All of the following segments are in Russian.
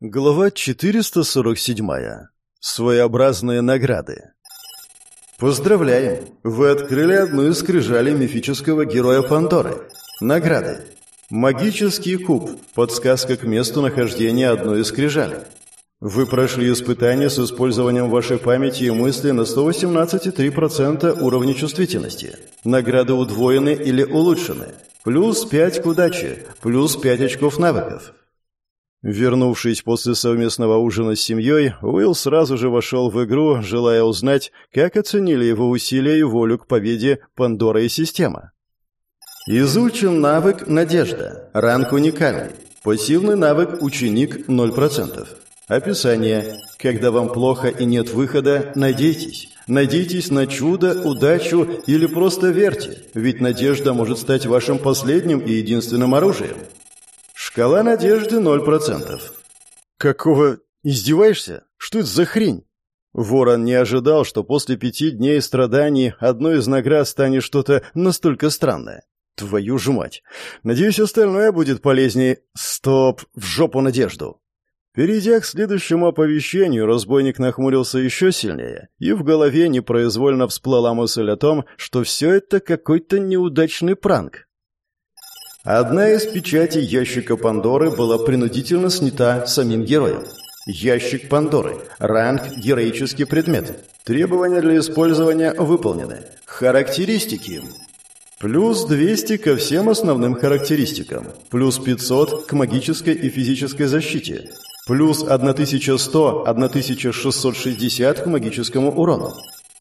Глава 447. Своеобразные награды. Поздравляем! Вы открыли одну из скрижалей мифического героя Пандоры. Награды. Магический куб. Подсказка к месту нахождения одной из скрижалей. Вы прошли испытание с использованием вашей памяти и мысли на 118,3% уровня чувствительности. Награды удвоены или улучшены. Плюс 5 к удаче, плюс 5 очков навыков. Вернувшись после совместного ужина с семьей, Уилл сразу же вошел в игру, желая узнать, как оценили его усилия и волю к победе Пандора и система. Изучен навык «Надежда». Ранг уникальный. Пассивный навык «Ученик» 0%. Описание. Когда вам плохо и нет выхода, надейтесь. Надейтесь на чудо, удачу или просто верьте, ведь надежда может стать вашим последним и единственным оружием. Шкала надежды 0%. Какого... Издеваешься? Что это за хрень? Ворон не ожидал, что после пяти дней страданий одной из наград станет что-то настолько странное. Твою ж мать. Надеюсь, остальное будет полезнее. Стоп, в жопу надежду. Перейдя к следующему оповещению, разбойник нахмурился еще сильнее, и в голове непроизвольно всплыла мысль о том, что все это какой-то неудачный пранк. Одна из печатей ящика Пандоры была принудительно снята самим героем. Ящик Пандоры. Ранг «Героический предмет». Требования для использования выполнены. Характеристики. Плюс 200 ко всем основным характеристикам. Плюс 500 к магической и физической защите. Плюс 1100-1660 к магическому урону.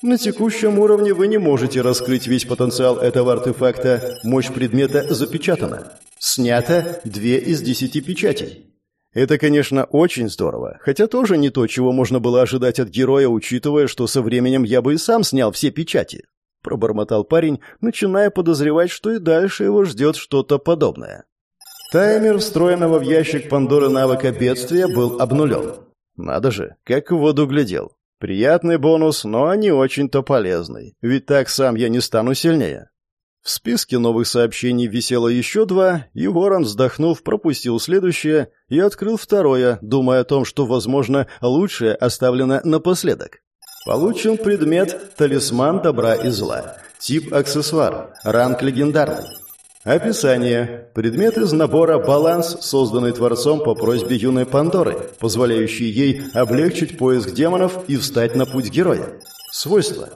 На текущем уровне вы не можете раскрыть весь потенциал этого артефакта. Мощь предмета запечатана. Снято две из десяти печатей. Это, конечно, очень здорово, хотя тоже не то, чего можно было ожидать от героя, учитывая, что со временем я бы и сам снял все печати. Пробормотал парень, начиная подозревать, что и дальше его ждет что-то подобное. Таймер встроенного в ящик Пандоры навыка бедствия был обнулен. Надо же, как в воду глядел. Приятный бонус, но не очень-то полезный, ведь так сам я не стану сильнее. В списке новых сообщений висело еще два, и Ворон, вздохнув, пропустил следующее и открыл второе, думая о том, что, возможно, лучшее оставлено напоследок. Получен предмет «Талисман добра и зла». Тип аксессуар. Ранг легендарный. Описание. Предмет из набора «Баланс», созданный Творцом по просьбе юной Пандоры, позволяющий ей облегчить поиск демонов и встать на путь героя. Свойства.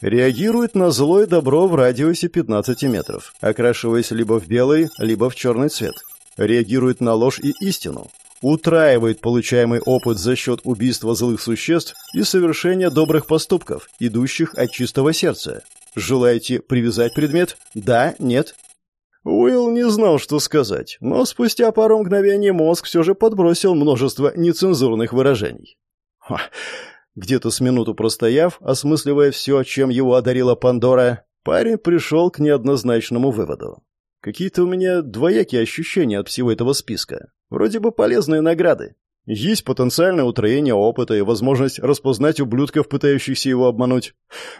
Реагирует на зло и добро в радиусе 15 метров, окрашиваясь либо в белый, либо в черный цвет. Реагирует на ложь и истину. Утраивает получаемый опыт за счет убийства злых существ и совершения добрых поступков, идущих от чистого сердца. Желаете привязать предмет? Да? Нет? Уилл не знал, что сказать, но спустя пару мгновений мозг все же подбросил множество нецензурных выражений. Где-то с минуту простояв, осмысливая все, чем его одарила Пандора, парень пришел к неоднозначному выводу. Какие-то у меня двоякие ощущения от всего этого списка. Вроде бы полезные награды. Есть потенциальное утроение опыта и возможность распознать ублюдков, пытающихся его обмануть.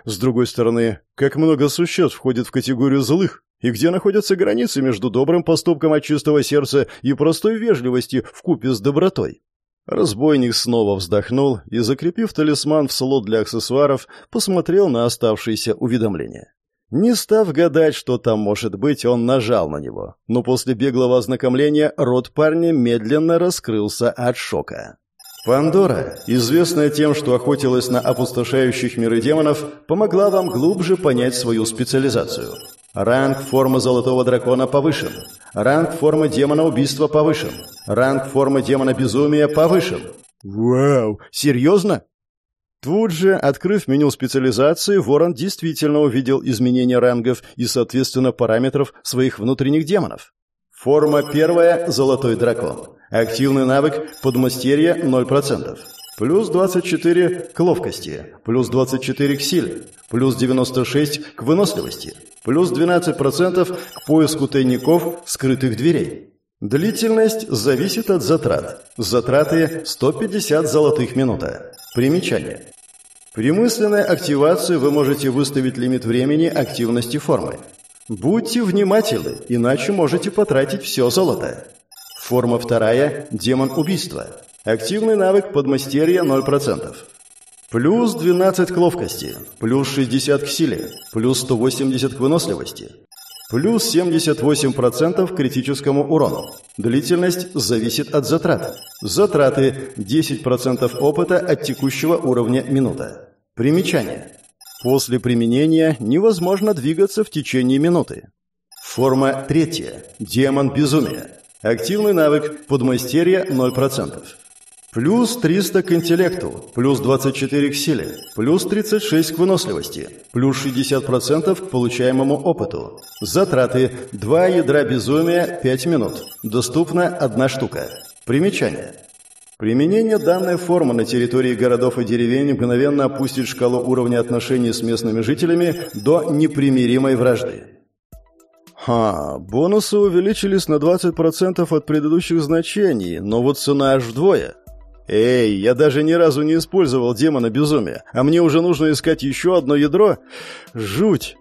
С другой стороны, как много существ входит в категорию злых, и где находятся границы между добрым поступком от чистого сердца и простой вежливостью в купе с добротой. Разбойник снова вздохнул и, закрепив талисман в слот для аксессуаров, посмотрел на оставшиеся уведомления. Не став гадать, что там может быть, он нажал на него. Но после беглого ознакомления рот парня медленно раскрылся от шока. Пандора, известная тем, что охотилась на опустошающих миры демонов, помогла вам глубже понять свою специализацию. Ранг формы Золотого Дракона повышен. Ранг формы Демона Убийства повышен. Ранг формы Демона Безумия повышен. Вау! Серьезно? Тут же, открыв меню специализации, Ворон действительно увидел изменения рангов и, соответственно, параметров своих внутренних демонов. Форма первая – Золотой Дракон. Активный навык – Подмастерье 0%. Плюс 24 к ловкости, плюс 24 к силе, плюс 96 к выносливости, плюс 12% к поиску тайников скрытых дверей. Длительность зависит от затрат. Затраты 150 золотых минута. Примечание. При мысленной активации вы можете выставить лимит времени активности формы. Будьте внимательны, иначе можете потратить все золото. Форма вторая – демон убийства. Активный навык подмастерья 0%. Плюс 12 к ловкости, плюс 60 к силе, плюс 180 к выносливости, плюс 78% к критическому урону. Длительность зависит от затрат. Затраты 10% опыта от текущего уровня минута. Примечание. После применения невозможно двигаться в течение минуты. Форма третья. Демон безумия. Активный навык подмастерья 0%. Плюс 300 к интеллекту, плюс 24 к силе, плюс 36 к выносливости, плюс 60% к получаемому опыту. Затраты 2 ядра безумия 5 минут. Доступна одна штука. Примечание. Применение данной формы на территории городов и деревень мгновенно опустит шкалу уровня отношений с местными жителями до непримиримой вражды. Ха, бонусы увеличились на 20% от предыдущих значений, но вот цена аж вдвое. «Эй, я даже ни разу не использовал демона безумия, а мне уже нужно искать еще одно ядро? Жуть!»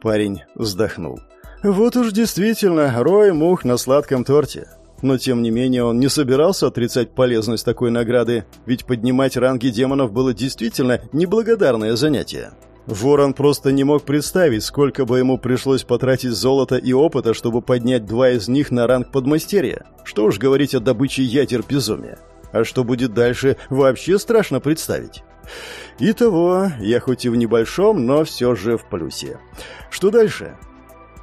Парень вздохнул. «Вот уж действительно, рой мух на сладком торте». Но тем не менее он не собирался отрицать полезность такой награды, ведь поднимать ранги демонов было действительно неблагодарное занятие. Ворон просто не мог представить, сколько бы ему пришлось потратить золота и опыта, чтобы поднять два из них на ранг подмастерья. Что уж говорить о добыче ядер безумия. А что будет дальше, вообще страшно представить. Итого, я хоть и в небольшом, но все же в плюсе. Что дальше?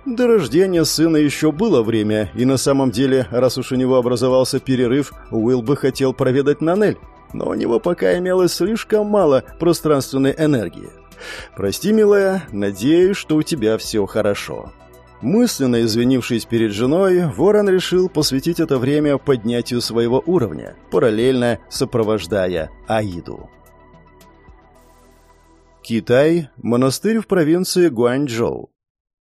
До рождения сына еще было время, и на самом деле, раз уж у него образовался перерыв, Уилл бы хотел проведать Нанель, но у него пока имелось слишком мало пространственной энергии. «Прости, милая, надеюсь, что у тебя все хорошо». Мысленно извинившись перед женой, Ворон решил посвятить это время поднятию своего уровня, параллельно сопровождая Аиду. Китай, монастырь в провинции Гуанчжоу.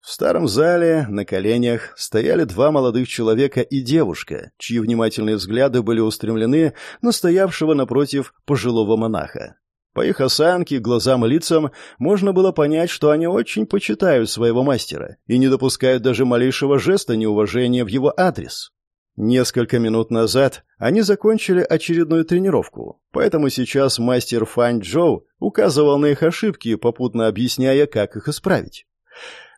В старом зале на коленях стояли два молодых человека и девушка, чьи внимательные взгляды были устремлены на стоявшего напротив пожилого монаха. По их осанке, глазам и лицам можно было понять, что они очень почитают своего мастера и не допускают даже малейшего жеста неуважения в его адрес. Несколько минут назад они закончили очередную тренировку, поэтому сейчас мастер Фань Джоу указывал на их ошибки, попутно объясняя, как их исправить.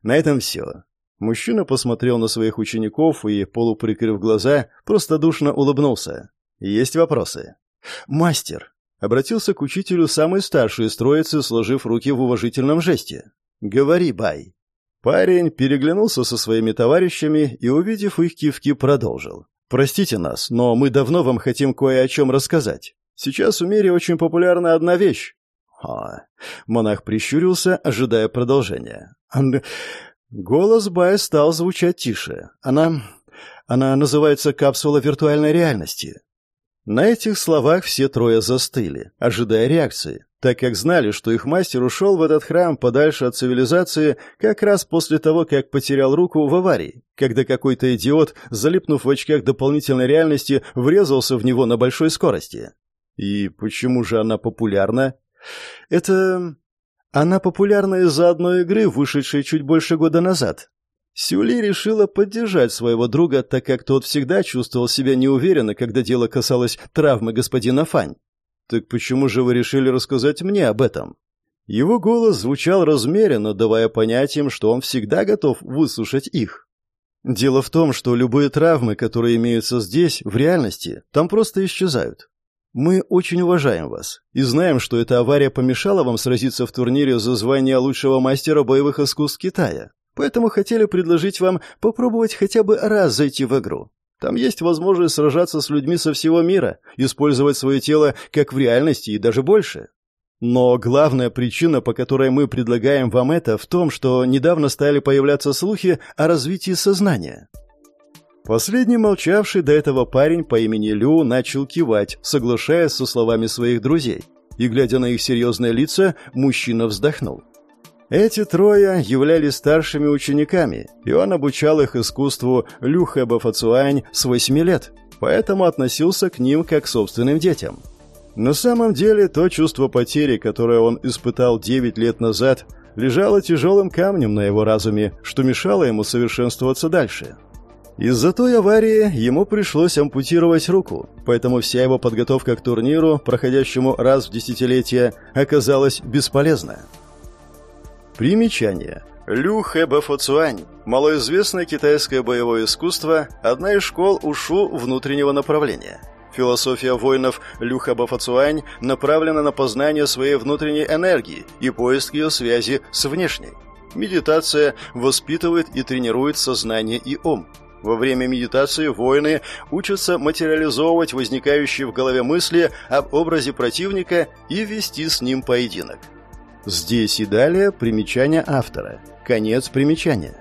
На этом все. Мужчина посмотрел на своих учеников и, полуприкрыв глаза, простодушно улыбнулся. «Есть вопросы?» «Мастер», Обратился к учителю самый старший из сложив руки в уважительном жесте. «Говори, Бай». Парень переглянулся со своими товарищами и, увидев их кивки, продолжил. «Простите нас, но мы давно вам хотим кое о чем рассказать. Сейчас в мире очень популярна одна вещь». «А...» Монах прищурился, ожидая продолжения. Голос Бая стал звучать тише. «Она... она называется капсула виртуальной реальности. На этих словах все трое застыли, ожидая реакции, так как знали, что их мастер ушел в этот храм подальше от цивилизации как раз после того, как потерял руку в аварии, когда какой-то идиот, залипнув в очках дополнительной реальности, врезался в него на большой скорости. И почему же она популярна? Это... Она популярна из-за одной игры, вышедшей чуть больше года назад, Сюли решила поддержать своего друга, так как тот всегда чувствовал себя неуверенно, когда дело касалось травмы господина Фань. «Так почему же вы решили рассказать мне об этом?» Его голос звучал размеренно, давая понять им, что он всегда готов выслушать их. Дело в том, что любые травмы, которые имеются здесь, в реальности, там просто исчезают. Мы очень уважаем вас и знаем, что эта авария помешала вам сразиться в турнире за звание лучшего мастера боевых искусств Китая. Поэтому хотели предложить вам попробовать хотя бы раз зайти в игру. Там есть возможность сражаться с людьми со всего мира, использовать свое тело как в реальности и даже больше. Но главная причина, по которой мы предлагаем вам это, в том, что недавно стали появляться слухи о развитии сознания. Последний молчавший до этого парень по имени Лю начал кивать, соглашаясь со словами своих друзей. И, глядя на их серьезные лица, мужчина вздохнул. Эти трое являлись старшими учениками, и он обучал их искусству Люхэба Фацуань с восьми лет, поэтому относился к ним как к собственным детям. На самом деле, то чувство потери, которое он испытал девять лет назад, лежало тяжелым камнем на его разуме, что мешало ему совершенствоваться дальше. Из-за той аварии ему пришлось ампутировать руку, поэтому вся его подготовка к турниру, проходящему раз в десятилетие, оказалась бесполезна. Примечание. Лю Хэбэ Фоцуань. Малоизвестное китайское боевое искусство, одна из школ ушу внутреннего направления. Философия воинов Лю Хэбэ Фоцуань направлена на познание своей внутренней энергии и поиск ее связи с внешней. Медитация воспитывает и тренирует сознание и ум. Во время медитации воины учатся материализовывать возникающие в голове мысли об образе противника и вести с ним поединок. Здесь и далее примечание автора. Конец примечания.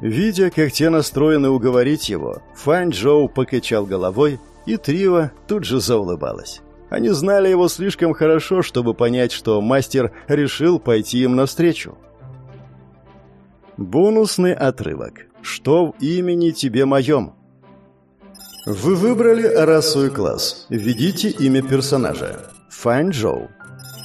Видя, как те настроены уговорить его, Фань Джоу покачал головой, и Трива тут же заулыбалась. Они знали его слишком хорошо, чтобы понять, что мастер решил пойти им навстречу. Бонусный отрывок. Что в имени тебе моем? Вы выбрали расу и класс. Введите имя персонажа. Фань Джоу.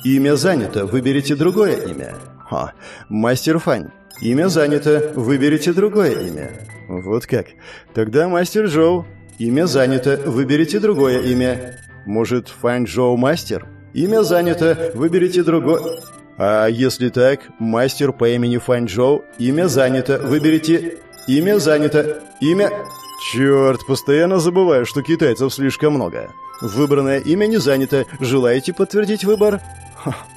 Имя занято, выберите другое имя. Ха, мастер Фань. Имя занято, выберите другое имя. Вот как. Тогда мастер Джоу. Имя занято, выберите другое имя. Может, Фань Джоу мастер? Имя занято, выберите другое... А если так, мастер по имени Фань Джоу, имя занято, выберите... Имя занято, имя... Черт, постоянно забываю, что китайцев слишком много. Выбранное имя не занято. Желаете подтвердить выбор? huh.